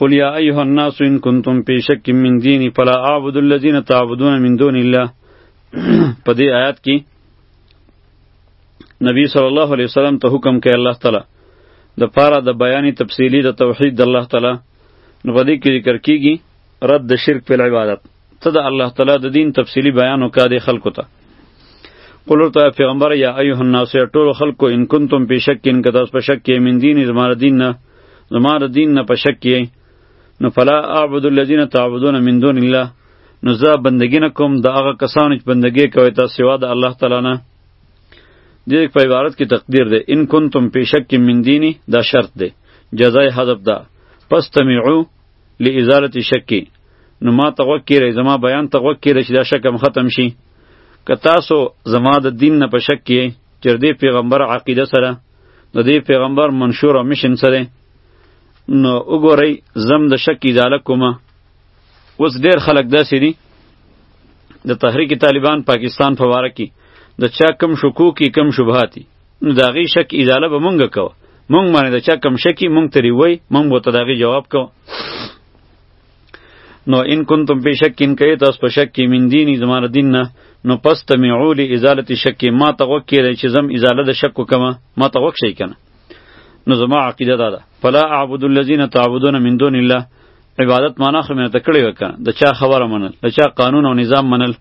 قل یا ایها الناس ان کنتم فی شک من دینی فلا اعبد الذین تعبدون من دون الله په دې آیات کې نبی صلی الله علیه وسلم ته حکم کوي الله تعالی د پاره د بیان تفصیلی د توحید د الله تعالی نو په دې کې ذکر کیږي رد د شرک په عبادت ته د الله تعالی د دین تفصیلی بیان وکړه د خلکو ته قل ورته پیغمبر یا ایه الناس ټول خلکو ان کنتم په شک ان کدا په شک کې من دین زماره دین نه زماره دین نه په شک کې نو فلا اعبد الذین تعبدون من دون الله نو زه بندگی نه کوم د هغه کسانو چې بندگی کوي تاسو سوا د الله تعالی نه دې په عبارت کې تقدیر ده ان کنتم په شک من دینی دا شرط ده جزای حذف ده پس تمیعو لازالت شک نو ما ته غوږ کیری زما بیان ته غوږ کیری چې دا شک هم ختم شي که تاسو زما د دین نه په شک کې چې دې پیغمبر عقیده سره د دې پیغمبر منشور او مشن سره نو وګورئ زم د شک ازاله کوم اوس ډیر خلک داسې دي د تحریک طالبان پاکستان په واره کې د چا کم شکوکی کم شبهاتی نو د هغې شک ازاله به مونږ کوه مونږ باندې د چا کم شکي مونږ ترې وای مونږ به ته د هغې جواب کوه نو ان کنتم په شک ان کې تاسو په شک کې من دیني زما د دین نه نو پس تمعو لی ازالت شک ما ته غوږ کېدی چې زم ازاله د شک وکمه ما ته غوږ شي کنه نو زما عقیده دا ده فلا اعبد الذین تعبدون من دون الله عبادت معنا خو مینه تکړه وکړه د چا خبره منل د چا قانون او نظام منل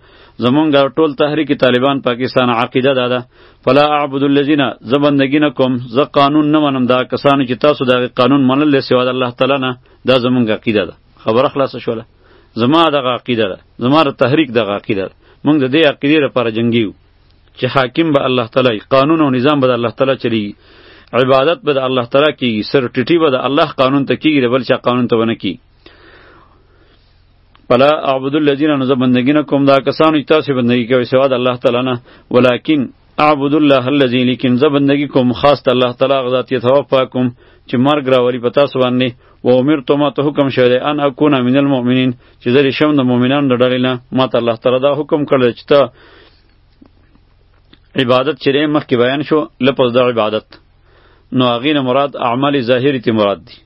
زمونږ ټول تحریک طالبان پاکستان عقیده دا ده فلا اعبد الذین ز بندگی نه کوم ز قانون نه منم دا کسانو چې تاسو دا قانون منل له سوا د الله تعالی نه دا زمونږ عقیده ده خبره خلاص شوله زما دغه عقیده ده زما د تحریک دغه عقیده ده مونږ د دې عقیده لپاره جنگیو چې حاکم به الله تعالی قانون او نظام به الله تعالی چلی عبادت به الله تعالی کیږي سر ټټی به الله قانون ته کیږي بل چا قانون ته ونه کی فلا اعبد الذين نذ بندگی نه کوم دا کسانو چې تاسو بندگی کوي سوا د الله تعالی نه ولیکن اعبد الله الذي لیکن ز بندگی کوم خاص الله تعالی غذات یتوفاکم چې مرګ راولي پتا سو باندې و امر تو ما ته حکم شوی ان اكون من المؤمنین چې زه شم د مؤمنانو د ډلې نه ما ته الله تعالی دا حکم کړی چې ته عبادت چې مخکې بیان شو لپس د عبادت نو هغې نه مراد اعمال ظاهري ته مراد دي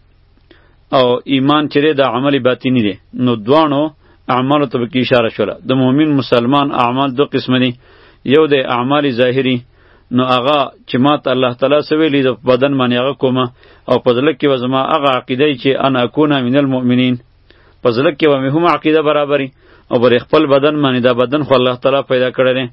او ایمان چې د عمل باطني دی نو دواړو اعمالو ته پکې اشاره شوله د مؤمن مسلمان اعمال دو قسمه دي یو د اعمال ظاهري نو هغه چې مات الله تعالی سویلی د بدن باندې هغه کومه او په ځل کې وزما هغه عقیده چې انا اكون من المؤمنین په زړه کې به مې هم عقیده برابري او پر خپل بدن باندې دا بدن خو الله تعالی پیدا کړی دی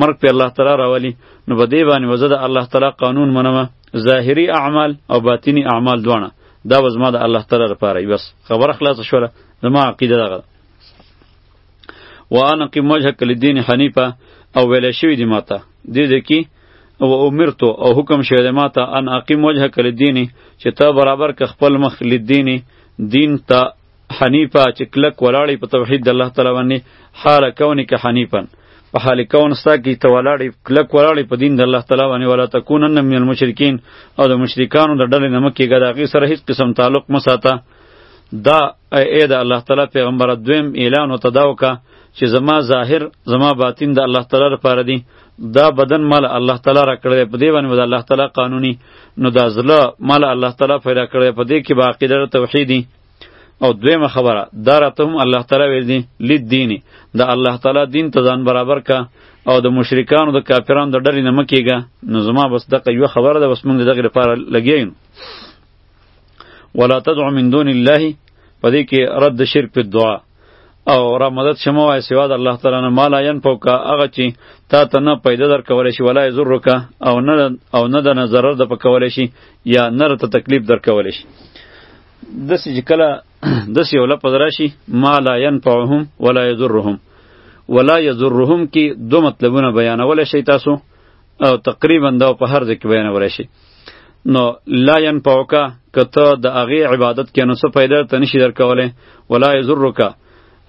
مرګ په الله تعالی راولي نو په دې باندې وزه د الله تعالی قانون منمه ظاهري اعمال او باطینی اعمال دواړه دا وزما د الله تعالی لپاره بس خبره خلاصه شوله زما عقیده دغه وانا قم وجهک للدین حنیفه او ویل شوی دی ماته دې دې کې او امرت او حکم شوی دی ماته ان اقیم وجه کل دینی چې ته برابر ک خپل مخ لدینی دین ته حنیفه چې کلک ولاړی په توحید د الله تعالی باندې حال کونی ک حنیفن په حال کون ستا کی ته ولاړی کلک ولاړی په دین د الله تعالی باندې ولا تکونن من المشرکین او د مشرکانو د ډلې نمک کې ګداغي سره هیڅ قسم تعلق مساته دا ای د الله تعالی پیغمبر دویم اعلان او تداوکا چې زما ظاهر زما باطن د الله تعالی لپاره دی دا بدن مال الله تعالی را کړی په دې باندې د الله تعالی قانوني نو دا زله مال الله تعالی پیدا کړی په دې کې باقی در توحیدی او دویمه خبره دا راته هم الله تعالی ویل دي لید دیني د الله تعالی دین ته ځان برابر کا او د مشرکانو د کافرانو د ډلې نه مکیږه نو زما بس دغه یو خبره ده بس موږ دغه لپاره لګیاین ولا تدع من دون الله په دې کې رد شرک په دعا او را مدد شمه وای سوا د الله تعالی نه مالا ین پوکا هغه چې تا ته نه پیدا در کولای شي ولا یزر کا او نه او نه د نظر د پکولای شي یا نه ته تکلیف در کولای شي د سې کله د سې ولا پدرا شي مالا ین پوهم ولا یزرهم ولا یزرهم کې دو مطلبونه بیانول شي تاسو او تقریبا دا په هر ځای کې بیانول شي نو لا ينفعک کته د هغه عبادت کې نو څه پیدا ته نشي درکوله ولا یزرک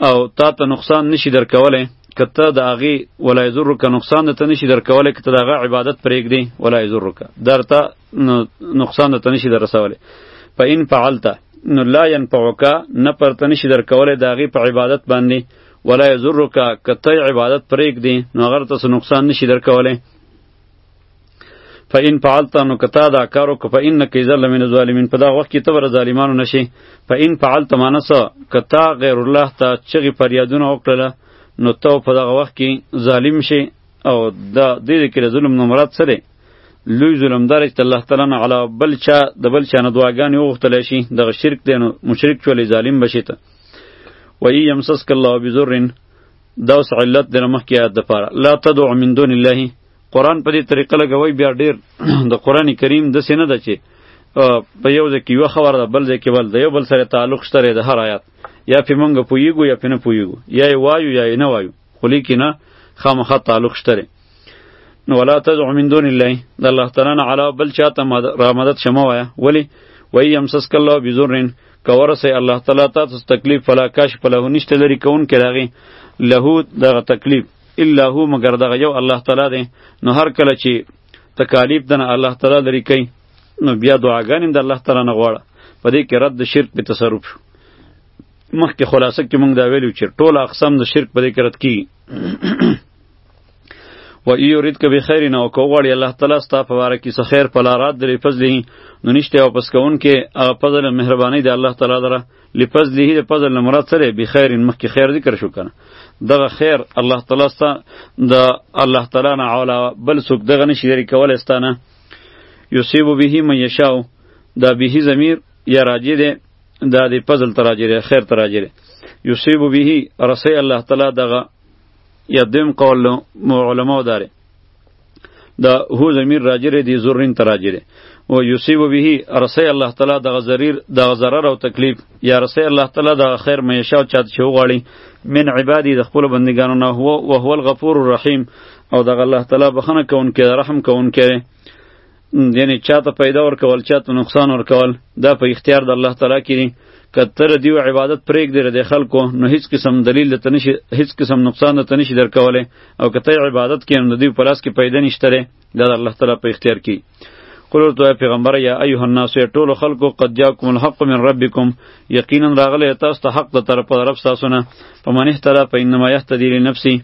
او تا ته نقصان نشي درکوله کته د هغه ولا یزرک نقصان ته نشي درکوله کته د هغه عبادت پرېږدي ولا یزرک درته نقصان ته نشي درسوله په ان فعلت نو لا ينفعک نه پرته نشي درکوله د هغه په عبادت باندې ولا یذرک که ته عبادت پرېږدې نو هغه ته څه نقصان نشي درکولی فإن فعلت نو کتا دا کارو که فإنک اذا لمن الظالمین په دا وخت کې ته ور ظالمانو نشي فإن فعلت مانس کتا غیر الله ته چغي فریادونه وکړه نو ته په دغه وخت کې ظالم شي او دا دې کې ظلم نو مراد سره لوی ظلم دار چې الله تعالی نه علا بل چا د بل چا نه دعاګانې وغوښتل شي دغه شرک دی نو مشرک چولې ظالم بشي ته و ای یمسسک الله بذر دا اوس علت د مخکې یاد د پاره لا تدع من دون الله قرآن په دې طریقه لګوي بیا ډیر د قرآن کریم د سینه ده چې په یو ځکه یو خبر ده بل ځکه بل ده یو بل سره تعلق شته د هر آیات یا په مونږ پویګو یا په نه پویګو یا وایو یا نه وایو خو لیکي نه خامخا تعلق شته دی نو ولا تدعو من دون الله د الله تعالی نه علاوه بل چا ته را مدد شمه وایه ولې وایي یمسسک الله بضرن که ورسې الله تعالی ته تاسو تکلیف فلا کاشف له نشته لري کوونکی د هغې له دغه تکلیف الا هو مګر دغه یو الله تعالی دی نو هر کله چې تکالیف د نه الله تعالی لري کوي نو بیا دعاګانې د الله تعالی نه غواړه په دې کې رد شرک په تصرف شو مخکې خلاصه کې موږ دا ویلو چې ټول اقسام د شرک په دې کې رد کی و ای یرید که بخیر نه او کو غواړي الله تعالی ستا په واره کې څه خیر په لارات درې فضلی نو نشته او پس کون کې هغه فضل مهرباني دی الله تعالی دره لفضله د فضل نه مراد سره بخیر مخکې خیر ذکر شو کنه دغه خیر الله تعالی ستا د الله تعالی نه علا بل څوک دغه نشي لري کولای ستانه یصيب به من یشاء دا به ضمیر یا راجی دی دا دی پزل تراجره خیر تراجره یصيب به رسي الله تعالی دغه یا دیم قول علماء داره دا هو زمیر راجره دی زورین تراجره و یصيب به رسي الله تعالی دغه ضرر دغه ضرر او تکلیف یا رسي الله تعالی دغه خیر مهشه او چات شو غاړي من عبادی د خپل بندگانو نه هو او هو الغفور الرحیم او دغه الله تعالی بخنه کون کې رحم کون کې یعنی چاته پیدا ورکول چاته نقصان ورکول دا په اختیار د الله تعالی کې دي که تر دیو عبادت پرېږدې د خلکو نو هیڅ قسم دلیل د تنشي هیڅ قسم نقصان د تنشي درکوله او که ته عبادت کې نو دیو پلاس کې پیدا نشته دا د الله تعالی په اختیار کې قل ورته پیغمبر یا ایها الناس ټول خلکو قد جاءکم الحق من ربکم یقینا راغلی تاسو ته حق د طرف رب تاسو نه په منه تعالی په انما یهتدی لنفسی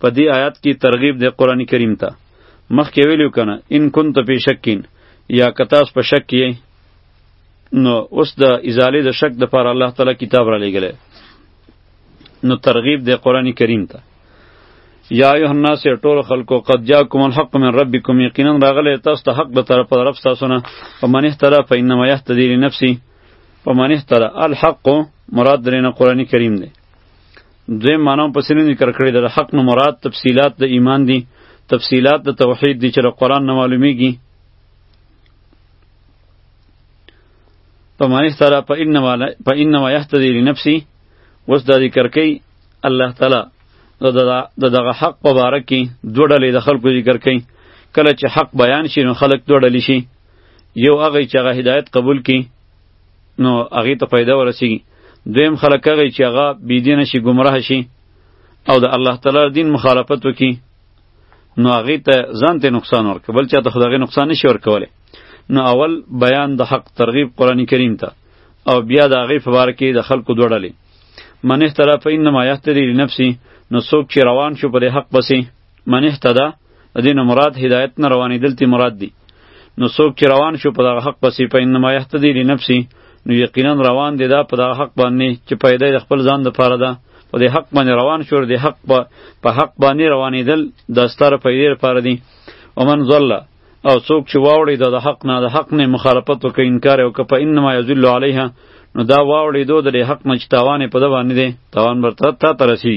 په دې آیات کې ترغیب د قران کریم ته مخکې ویلو کنه ان كنت في شک یا کتاس په شک یې نو اوس د ازاله د شک د پر الله تعالی کتاب را لګل نو ترغیب د قران کریم ته یا ایه الناس ټول خلکو قد جاءکم الحق من ربکم یقینا راغله تاسو ته حق به طرف پر رب تاسو نه په منه طرف انما یهتدی لنفسی په منه طرف الحق مراد درنه قران کریم دی دوی معنی په سینې ذکر کړی د حق نو مراد تفصیلات د ایمان دي تفصیلات د توحید دي چې د قران نه معلومیږي په معنی سره په ان والا په ان ما یهتدی لنفسي وس د ذکر کوي الله تعالی د دغه حق په باره کې دوه ډلې د خلکو ذکر کوي کله چې حق بیان شي نو خلک دوه ډلې شي یو هغه چې هغه هدایت قبول کړي نو هغه ته پیدا ورسیږي دویم خلک هغه چې هغه بی دین شي گمراه شي او د الله تعالی دین مخالفت وکي نو هغه ته ځان ته نقصان ورکړي بل چاته خدای نقصان نشي ورکولی نو اول بیان د حق ترغیب قران کریم ته او بیا د هغه په باره کې د خلکو دوړلې من احترف انما یهتدی لنفسه نو څوک چې روان شو پر حق پسې من اهتدا دین مراد هدایت نه روانې دلته مراد دی نو څوک چې روان شو په دغه حق پسې په انما یهتدی لنفسه نو یقینا روان دی دا په دغه حق باندې چې پیدا د خپل ځان د پاره ده په دې حق باندې روان شو د حق په په حق باندې روانېدل د ستاره پیدا لپاره دی ومن ظل او څوک چې واوړي د حق نه د حق نه مخالفت او انکار او که په انما یذل علیها نو دا واوړي دو د حق نه چې تاوان په دوانې دی تاوان برته تا ترسي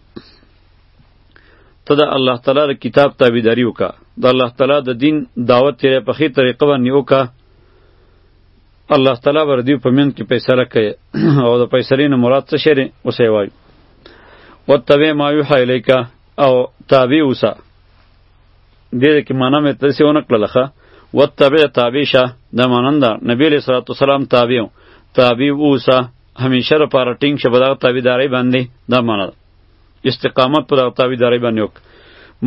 ته د الله تعالی د کتاب تابعداري وکړه د الله تعالی د دین دعوت تیرې په خې طریقه باندې وکړه الله تعالی ور دی په من کې فیصله کوي او د فیصلې نه مراد څه شری اوسې وای وتبع ما یوحى الیک او تابع اوسه دې کې معنا مې ترسه ونه کړلخه وتبع تابع شه د مانند نبی علیہ الصلوۃ والسلام تابع تابع اوسه همیشه لپاره ټینګ شه په دغه تابعدارۍ باندې دا معنا ده استقامت پر دغه تابعدارۍ باندې وکړه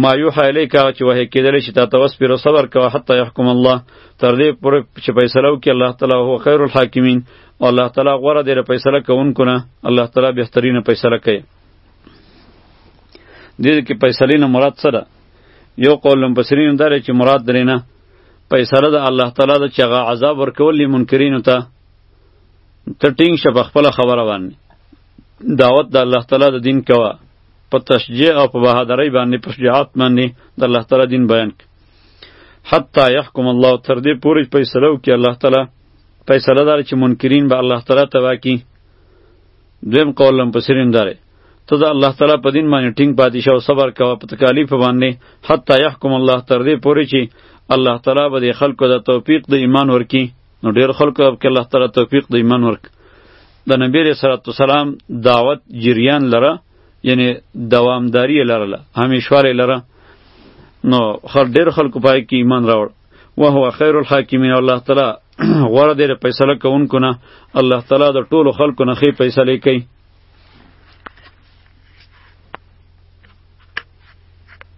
ما یوحی الیک هغه چې وحی کېدلی شي تا ته وسپېره صبر کوه حتی یحکم الله تر دې پورې چې فیصله وکړي الله تعالی هو خیر الحاکمین او الله تعالی غوره دی له فیصله کوونکو نه الله تعالی بهترینه فیصله کوي دې کې فیصلې نه مراد څه ده یو قول مفسرین دا چې مراد درې نه فیصله د الله تعالی د چې هغه عذاب ورکول لي منکرینو ته ته ټینګ شه په خپله خبره باندې دعوت د الله تعالی د دین کوه په تشجیع او په بهادرۍ باندې په شجاعت باندې د الله تعالی دین بیان کړه حتی یحکم الله تر دې پورې فیصله وکړي الله تعالی فیصله دار چې منکرین به الله تعالی تبا کی دویم قول لم پسرین داره ته د الله تعالی په دین باندې ټینګ پاتې شه او صبر کوه په تکالیف باندې حتی یحکم الله تر دې پورې چې الله تعالی به د خلکو د توفیق د ایمان ورکی نو ډیر خلکو اب کې الله تعالی توفیق د ایمان ورک د نبی رسول الله سلام دعوت جریان لره یعنی دوامداری لرله همیشواله لره نو خل ډیر خلکو پای کې ایمان راوړ و هو خیر الحاکمین الله تعالی غوړه دې فیصله کوونکو نه الله تعالی د ټولو خلکو نه خې فیصله کوي